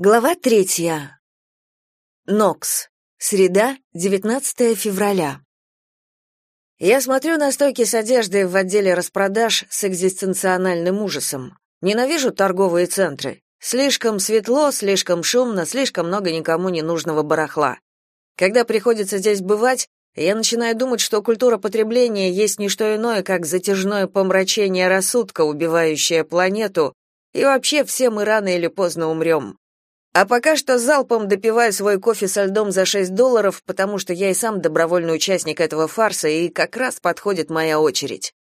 Глава третья. Нокс. Среда, 19 февраля. Я смотрю на стойки с одеждой в отделе распродаж с экзистенциональным ужасом. Ненавижу торговые центры. Слишком светло, слишком шумно, слишком много никому не нужного барахла. Когда приходится здесь бывать, я начинаю думать, что культура потребления есть не что иное, как затяжное помрачение рассудка, убивающее планету, и вообще все мы рано или поздно умрем. А пока что залпом допиваю свой кофе со льдом за 6 долларов, потому что я и сам добровольный участник этого фарса, и как раз подходит моя очередь.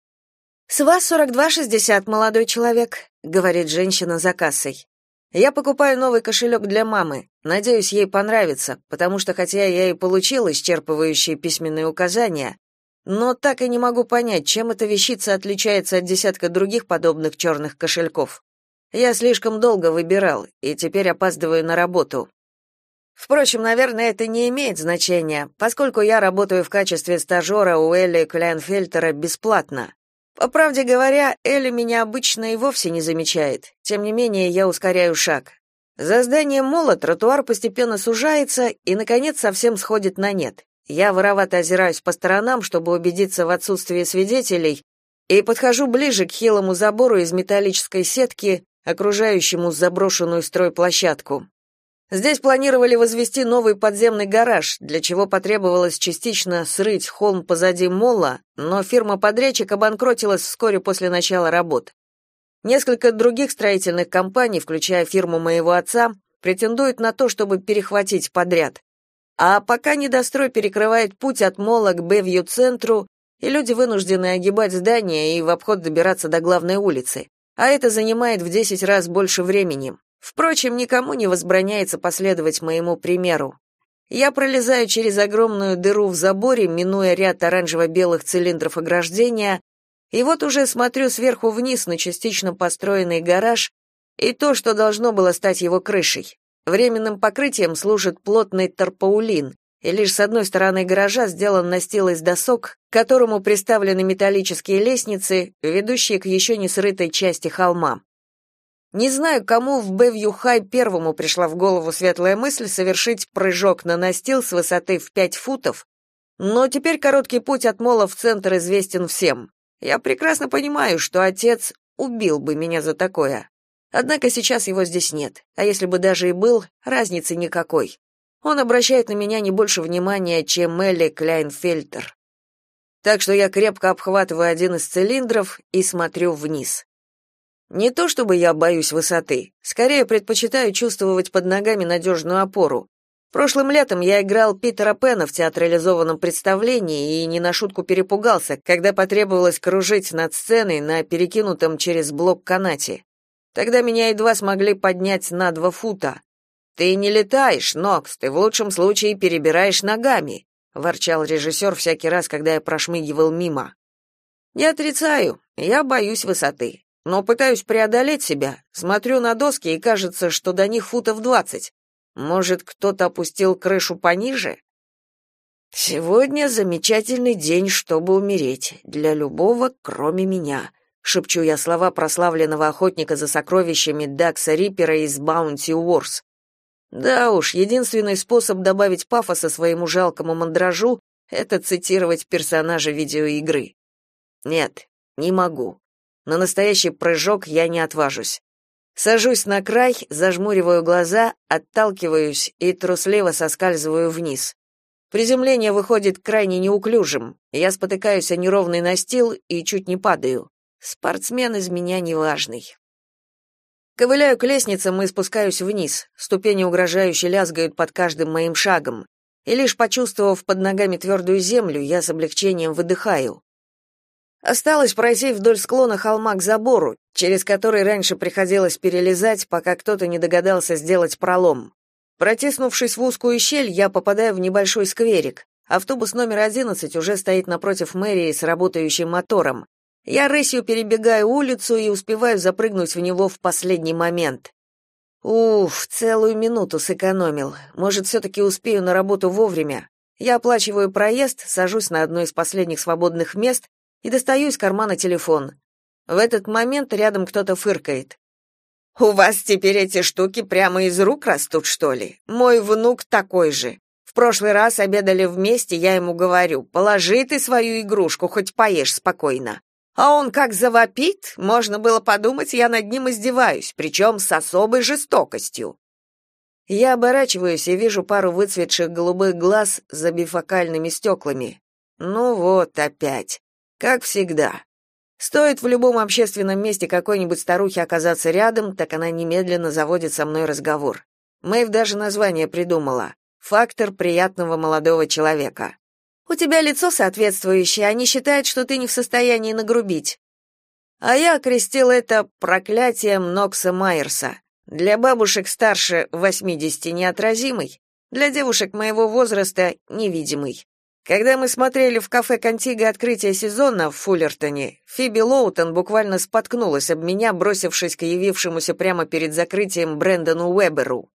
«С вас 42,60, молодой человек», — говорит женщина за кассой. «Я покупаю новый кошелек для мамы. Надеюсь, ей понравится, потому что хотя я и получил исчерпывающие письменные указания, но так и не могу понять, чем эта вещица отличается от десятка других подобных черных кошельков. Я слишком долго выбирал и теперь опаздываю на работу. Впрочем, наверное, это не имеет значения, поскольку я работаю в качестве стажера у Элли Кляйнфельтера бесплатно. По правде говоря, Элли меня обычно и вовсе не замечает. Тем не менее, я ускоряю шаг. За зданием мола тротуар постепенно сужается и, наконец, совсем сходит на нет. Я воровато озираюсь по сторонам, чтобы убедиться в отсутствии свидетелей, и подхожу ближе к хилому забору из металлической сетки, окружающему заброшенную стройплощадку. Здесь планировали возвести новый подземный гараж, для чего потребовалось частично срыть холм позади мола, но фирма-подрядчик обанкротилась вскоре после начала работ. Несколько других строительных компаний, включая фирму моего отца, претендуют на то, чтобы перехватить подряд. А пока недострой перекрывает путь от мола к Бэвью-центру, и люди вынуждены огибать здание и в обход добираться до главной улицы а это занимает в 10 раз больше времени. Впрочем, никому не возбраняется последовать моему примеру. Я пролезаю через огромную дыру в заборе, минуя ряд оранжево-белых цилиндров ограждения, и вот уже смотрю сверху вниз на частично построенный гараж и то, что должно было стать его крышей. Временным покрытием служит плотный тарпаулин, и лишь с одной стороны гаража сделан настил из досок, к которому приставлены металлические лестницы, ведущие к еще не срытой части холма. Не знаю, кому в Бэвью-Хай первому пришла в голову светлая мысль совершить прыжок на настил с высоты в пять футов, но теперь короткий путь от мола в центр известен всем. Я прекрасно понимаю, что отец убил бы меня за такое. Однако сейчас его здесь нет, а если бы даже и был, разницы никакой. Он обращает на меня не больше внимания, чем Элли Кляйнфельтер. Так что я крепко обхватываю один из цилиндров и смотрю вниз. Не то чтобы я боюсь высоты, скорее предпочитаю чувствовать под ногами надежную опору. Прошлым летом я играл Питера Пэна в театрализованном представлении и не на шутку перепугался, когда потребовалось кружить над сценой на перекинутом через блок канате. Тогда меня едва смогли поднять на два фута. Ты не летаешь, Нокс, ты в лучшем случае перебираешь ногами, ворчал режиссер всякий раз, когда я прошмыгивал мимо. Не отрицаю, я боюсь высоты, но пытаюсь преодолеть себя. Смотрю на доски и кажется, что до них футов двадцать. Может, кто-то опустил крышу пониже? Сегодня замечательный день, чтобы умереть, для любого, кроме меня. Шепчу я слова прославленного охотника за сокровищами Дакса Риппера из Баунти Уорс. Да уж, единственный способ добавить пафоса своему жалкому мандражу — это цитировать персонажа видеоигры. Нет, не могу. На настоящий прыжок я не отважусь. Сажусь на край, зажмуриваю глаза, отталкиваюсь и трусливо соскальзываю вниз. Приземление выходит крайне неуклюжим. Я спотыкаюсь о неровный настил и чуть не падаю. Спортсмен из меня неважный. Ковыляю к лестницам и спускаюсь вниз. Ступени угрожающе лязгают под каждым моим шагом. И лишь почувствовав под ногами твердую землю, я с облегчением выдыхаю. Осталось пройти вдоль склона холма к забору, через который раньше приходилось перелезать, пока кто-то не догадался сделать пролом. Протиснувшись в узкую щель, я попадаю в небольшой скверик. Автобус номер 11 уже стоит напротив мэрии с работающим мотором. Я рысью перебегаю улицу и успеваю запрыгнуть в него в последний момент. Уф, целую минуту сэкономил. Может, все-таки успею на работу вовремя. Я оплачиваю проезд, сажусь на одно из последних свободных мест и достаю из кармана телефон. В этот момент рядом кто-то фыркает. У вас теперь эти штуки прямо из рук растут, что ли? Мой внук такой же. В прошлый раз обедали вместе, я ему говорю: "Положи ты свою игрушку, хоть поешь спокойно". А он как завопит, можно было подумать, я над ним издеваюсь, причем с особой жестокостью. Я оборачиваюсь и вижу пару выцветших голубых глаз за бифокальными стеклами. Ну вот опять. Как всегда. Стоит в любом общественном месте какой-нибудь старухе оказаться рядом, так она немедленно заводит со мной разговор. Мэйв даже название придумала. «Фактор приятного молодого человека». «У тебя лицо соответствующее, они считают, что ты не в состоянии нагрубить». А я окрестил это проклятием Нокса Майерса. Для бабушек старше 80 неотразимый, для девушек моего возраста невидимый. Когда мы смотрели в кафе Контиго открытие сезона в Фуллертоне, Фиби Лоутон буквально споткнулась об меня, бросившись к явившемуся прямо перед закрытием Брэндону Уэберу.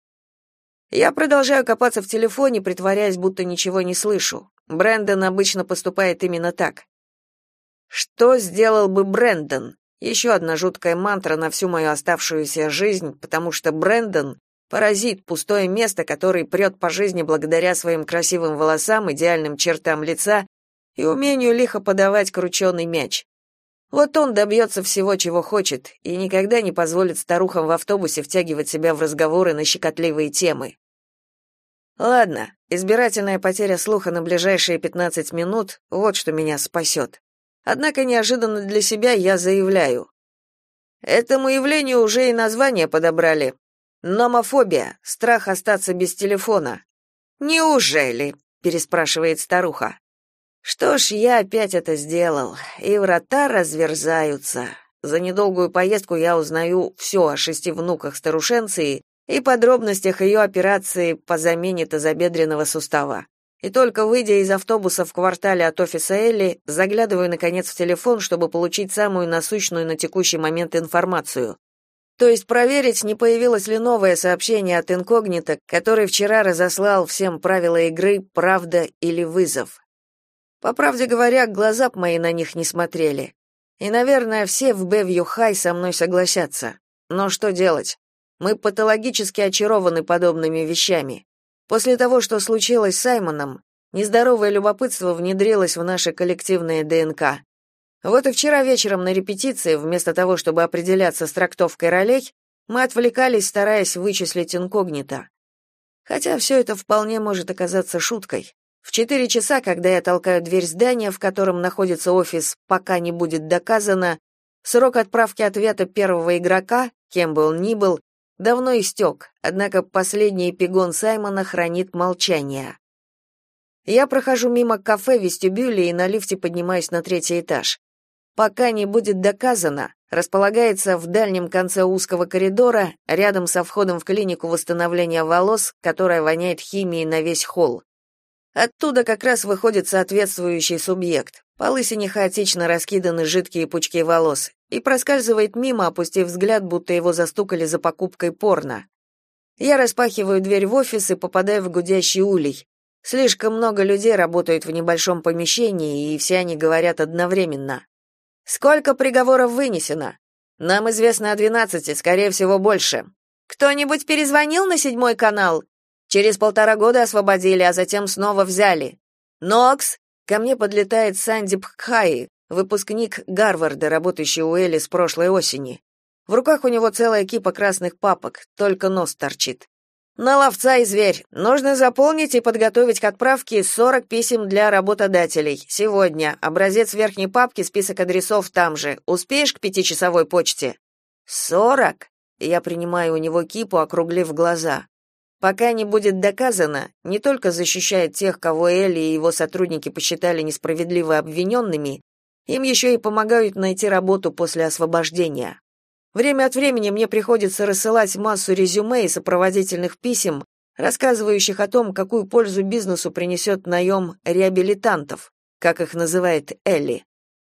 Я продолжаю копаться в телефоне, притворяясь, будто ничего не слышу. Брэндон обычно поступает именно так. Что сделал бы Брэндон? Еще одна жуткая мантра на всю мою оставшуюся жизнь, потому что Брэндон Паразит, пустое место, который прет по жизни благодаря своим красивым волосам, идеальным чертам лица и умению лихо подавать крученый мяч. Вот он добьется всего, чего хочет, и никогда не позволит старухам в автобусе втягивать себя в разговоры на щекотливые темы. Ладно, избирательная потеря слуха на ближайшие 15 минут — вот что меня спасет. Однако неожиданно для себя я заявляю. Этому явлению уже и название подобрали. Номофобия, страх остаться без телефона. Неужели? переспрашивает старуха. Что ж, я опять это сделал, и врата разверзаются. За недолгую поездку я узнаю все о шести внуках старушенции и подробностях ее операции по замене тазобедренного сустава. И только выйдя из автобуса в квартале от офиса Элли, заглядываю наконец в телефон, чтобы получить самую насущную на текущий момент информацию. То есть проверить, не появилось ли новое сообщение от инкогнито, который вчера разослал всем правила игры «Правда или вызов». По правде говоря, глаза б мои на них не смотрели. И, наверное, все в Бэвью Хай со мной согласятся. Но что делать? Мы патологически очарованы подобными вещами. После того, что случилось с Саймоном, нездоровое любопытство внедрилось в наше коллективное ДНК. Вот и вчера вечером на репетиции, вместо того, чтобы определяться с трактовкой ролей, мы отвлекались, стараясь вычислить инкогнито. Хотя все это вполне может оказаться шуткой. В четыре часа, когда я толкаю дверь здания, в котором находится офис, пока не будет доказано, срок отправки ответа первого игрока, кем бы он ни был, давно истек, однако последний эпигон Саймона хранит молчание. Я прохожу мимо кафе в вестибюле и на лифте поднимаюсь на третий этаж пока не будет доказано, располагается в дальнем конце узкого коридора, рядом со входом в клинику восстановления волос, которая воняет химией на весь холл. Оттуда как раз выходит соответствующий субъект. По лысине хаотично раскиданы жидкие пучки волос и проскальзывает мимо, опустив взгляд, будто его застукали за покупкой порно. Я распахиваю дверь в офис и попадаю в гудящий улей. Слишком много людей работают в небольшом помещении, и все они говорят одновременно. Сколько приговоров вынесено? Нам известно о двенадцати, скорее всего, больше. Кто-нибудь перезвонил на седьмой канал? Через полтора года освободили, а затем снова взяли. Нокс, ко мне подлетает Санди Пхаи, выпускник Гарварда, работающий у Элли с прошлой осени. В руках у него целая кипа красных папок, только нос торчит. На ловца и зверь. Нужно заполнить и подготовить к отправке 40 писем для работодателей. Сегодня. Образец верхней папки, список адресов там же. Успеешь к пятичасовой почте? Сорок? Я принимаю у него кипу, округлив глаза. Пока не будет доказано, не только защищает тех, кого Элли и его сотрудники посчитали несправедливо обвиненными, им еще и помогают найти работу после освобождения. Время от времени мне приходится рассылать массу резюме и сопроводительных писем, рассказывающих о том, какую пользу бизнесу принесет наем реабилитантов, как их называет Элли.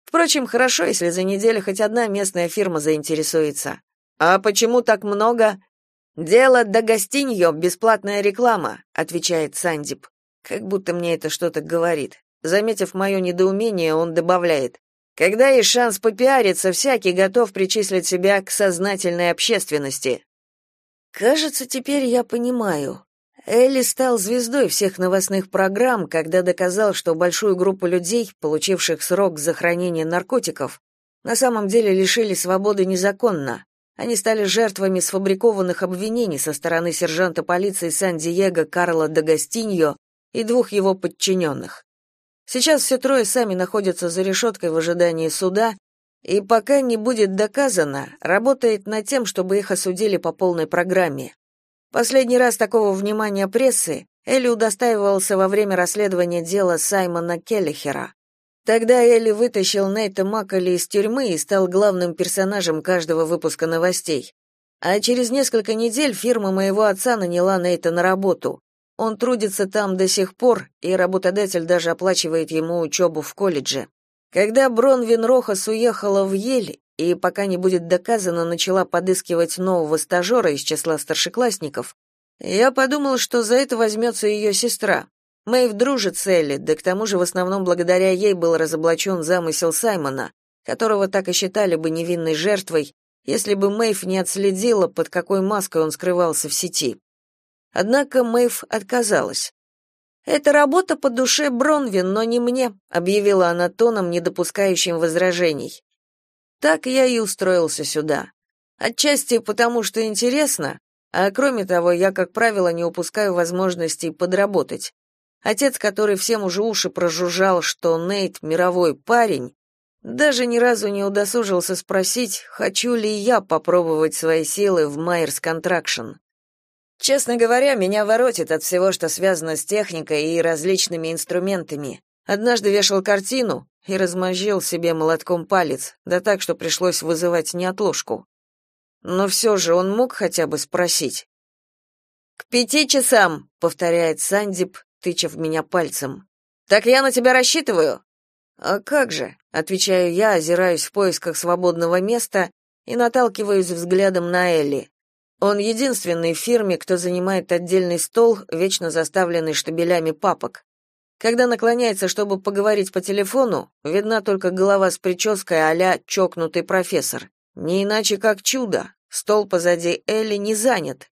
Впрочем, хорошо, если за неделю хоть одна местная фирма заинтересуется. А почему так много? Дело до гостиньё, бесплатная реклама, отвечает Сандип. Как будто мне это что-то говорит. Заметив мое недоумение, он добавляет: Когда есть шанс попиариться, всякий готов причислить себя к сознательной общественности. Кажется, теперь я понимаю. Элли стал звездой всех новостных программ, когда доказал, что большую группу людей, получивших срок за хранение наркотиков, на самом деле лишили свободы незаконно. Они стали жертвами сфабрикованных обвинений со стороны сержанта полиции Сан-Диего Карла Дагастиньо и двух его подчиненных. Сейчас все трое сами находятся за решеткой в ожидании суда, и пока не будет доказано, работает над тем, чтобы их осудили по полной программе. Последний раз такого внимания прессы Элли удостаивался во время расследования дела Саймона Келлихера. Тогда Элли вытащил Нейта Макколи из тюрьмы и стал главным персонажем каждого выпуска новостей. А через несколько недель фирма моего отца наняла Нейта на работу. Он трудится там до сих пор, и работодатель даже оплачивает ему учебу в колледже. Когда Бронвин Рохас уехала в Ель и, пока не будет доказано, начала подыскивать нового стажера из числа старшеклассников, я подумал, что за это возьмется ее сестра. Мэйв дружит с Элли, да к тому же в основном благодаря ей был разоблачен замысел Саймона, которого так и считали бы невинной жертвой, если бы Мэйв не отследила, под какой маской он скрывался в сети. Однако Мэйв отказалась. «Это работа по душе Бронвин, но не мне», — объявила она тоном, не допускающим возражений. Так я и устроился сюда. Отчасти потому, что интересно, а кроме того, я, как правило, не упускаю возможностей подработать. Отец, который всем уже уши прожужжал, что Нейт мировой парень, даже ни разу не удосужился спросить, хочу ли я попробовать свои силы в Майерс Контракшн. Честно говоря, меня воротит от всего, что связано с техникой и различными инструментами. Однажды вешал картину и размозжил себе молотком палец, да так, что пришлось вызывать неотложку. Но все же он мог хотя бы спросить. «К пяти часам», — повторяет Сандип, тыча в меня пальцем. «Так я на тебя рассчитываю?» «А как же?» — отвечаю я, озираюсь в поисках свободного места и наталкиваюсь взглядом на Элли. Он единственный в фирме, кто занимает отдельный стол, вечно заставленный штабелями папок. Когда наклоняется, чтобы поговорить по телефону, видна только голова с прической а чокнутый профессор. Не иначе как чудо. Стол позади Элли не занят.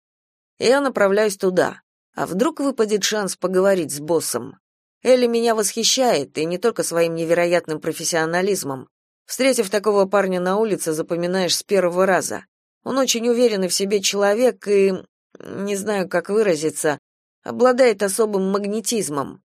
Я направляюсь туда. А вдруг выпадет шанс поговорить с боссом? Элли меня восхищает, и не только своим невероятным профессионализмом. Встретив такого парня на улице, запоминаешь с первого раза. Он очень уверенный в себе человек и, не знаю, как выразиться, обладает особым магнетизмом.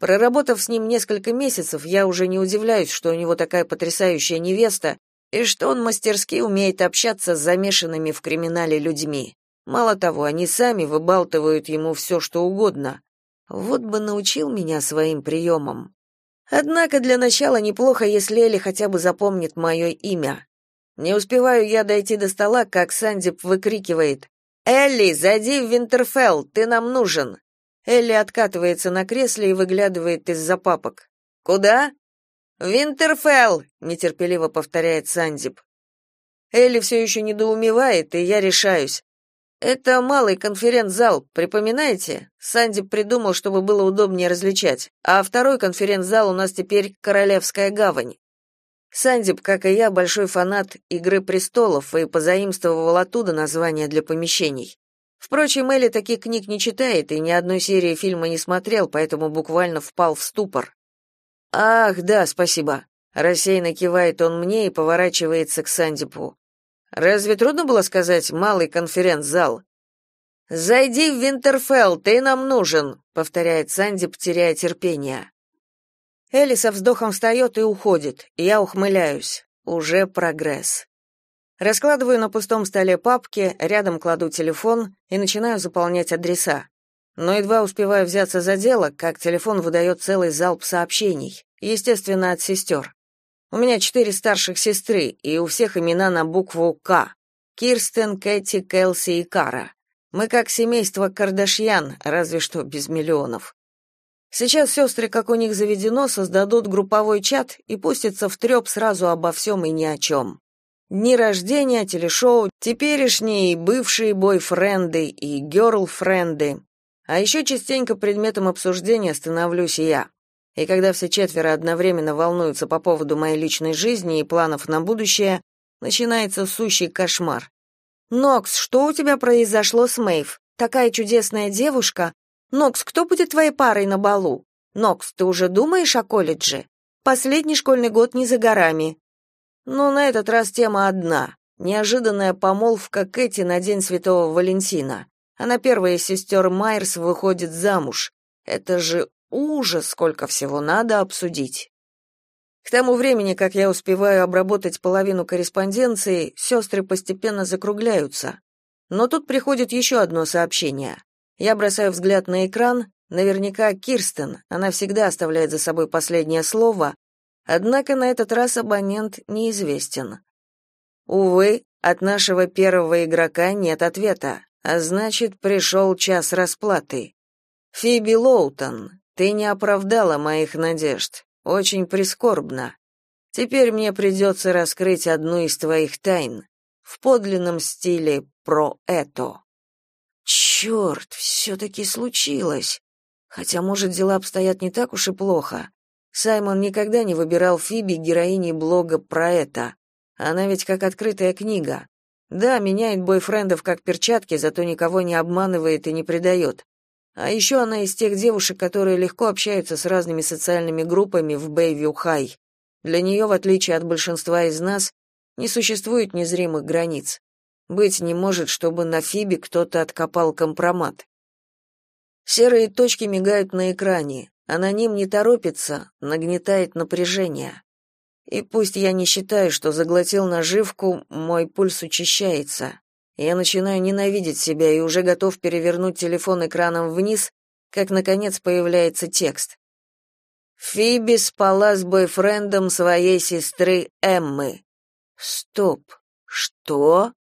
Проработав с ним несколько месяцев, я уже не удивляюсь, что у него такая потрясающая невеста и что он мастерски умеет общаться с замешанными в криминале людьми. Мало того, они сами выбалтывают ему все, что угодно. Вот бы научил меня своим приемам. Однако для начала неплохо, если Эли хотя бы запомнит мое имя. Не успеваю я дойти до стола, как Сандип выкрикивает: "Элли, зайди в Винтерфелл, ты нам нужен". Элли откатывается на кресле и выглядывает из-за папок. "Куда?" «Винтерфелл!» — нетерпеливо повторяет Сандип. Элли все еще недоумевает, и я решаюсь. Это малый конференц-зал, припоминаете? Сандип придумал, чтобы было удобнее различать. А второй конференц-зал у нас теперь Королевская гавань. Сандип, как и я, большой фанат «Игры престолов» и позаимствовал оттуда название для помещений. Впрочем, Элли таких книг не читает и ни одной серии фильма не смотрел, поэтому буквально впал в ступор. «Ах, да, спасибо». Рассеянно кивает он мне и поворачивается к Сандипу. «Разве трудно было сказать «малый конференц-зал»?» «Зайди в Винтерфелл, ты нам нужен», — повторяет Сандип, теряя терпение. Элли со вздохом встает и уходит. Я ухмыляюсь. Уже прогресс. Раскладываю на пустом столе папки, рядом кладу телефон и начинаю заполнять адреса. Но едва успеваю взяться за дело, как телефон выдает целый залп сообщений, естественно, от сестер. У меня четыре старших сестры, и у всех имена на букву «К». Кирстен, Кэти, Келси и Кара. Мы как семейство Кардашьян, разве что без миллионов. Сейчас сестры, как у них заведено, создадут групповой чат и пустятся в треп сразу обо всем и ни о чем. Дни рождения, телешоу, теперешние и бывшие бойфренды и герлфренды. А еще частенько предметом обсуждения становлюсь я. И когда все четверо одновременно волнуются по поводу моей личной жизни и планов на будущее, начинается сущий кошмар. «Нокс, что у тебя произошло с Мэйв? Такая чудесная девушка. Нокс, кто будет твоей парой на балу? Нокс, ты уже думаешь о колледже? Последний школьный год не за горами». Но на этот раз тема одна. Неожиданная помолвка Кэти на День Святого Валентина. Она первая из сестер Майерс выходит замуж. Это же ужас, сколько всего надо обсудить. К тому времени, как я успеваю обработать половину корреспонденции, сестры постепенно закругляются. Но тут приходит еще одно сообщение. Я бросаю взгляд на экран, наверняка Кирстен, она всегда оставляет за собой последнее слово, однако на этот раз абонент неизвестен. Увы, от нашего первого игрока нет ответа, а значит, пришел час расплаты. Фиби Лоутон, ты не оправдала моих надежд. Очень прискорбно. Теперь мне придется раскрыть одну из твоих тайн в подлинном стиле про это. Черт, все-таки случилось. Хотя, может, дела обстоят не так уж и плохо. Саймон никогда не выбирал Фиби героиней блога про это. Она ведь как открытая книга. Да, меняет бойфрендов как перчатки, зато никого не обманывает и не предает. А еще она из тех девушек, которые легко общаются с разными социальными группами в Бэйвью-Хай. Для нее, в отличие от большинства из нас, не существует незримых границ. Быть не может, чтобы на Фибе кто-то откопал компромат. Серые точки мигают на экране. Аноним не торопится, нагнетает напряжение. И пусть я не считаю, что заглотил наживку, мой пульс учащается. Я начинаю ненавидеть себя и уже готов перевернуть телефон экраном вниз, как наконец появляется текст. Фиби спала с бойфрендом своей сестры Эммы. Стоп. Что?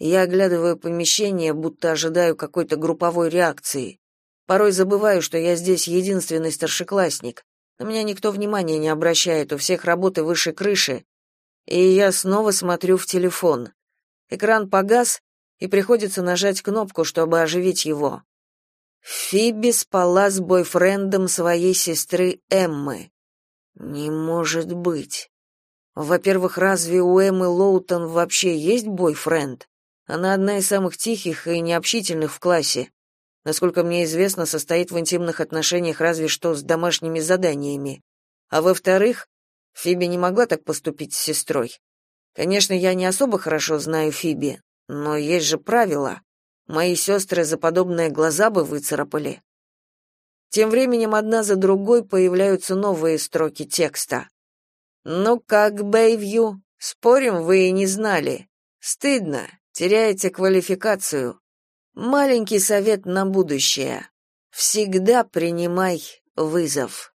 Я оглядываю помещение, будто ожидаю какой-то групповой реакции. Порой забываю, что я здесь единственный старшеклассник. На меня никто внимания не обращает, у всех работы выше крыши. И я снова смотрю в телефон. Экран погас, и приходится нажать кнопку, чтобы оживить его. Фиби спала с бойфрендом своей сестры Эммы. Не может быть. Во-первых, разве у Эммы Лоутон вообще есть бойфренд? Она одна из самых тихих и необщительных в классе. Насколько мне известно, состоит в интимных отношениях разве что с домашними заданиями. А во-вторых, Фиби не могла так поступить с сестрой. Конечно, я не особо хорошо знаю Фиби, но есть же правила. Мои сестры за подобные глаза бы выцарапали. Тем временем одна за другой появляются новые строки текста. «Ну как, Бэйвью, спорим, вы и не знали. Стыдно, теряете квалификацию. Маленький совет на будущее. Всегда принимай вызов».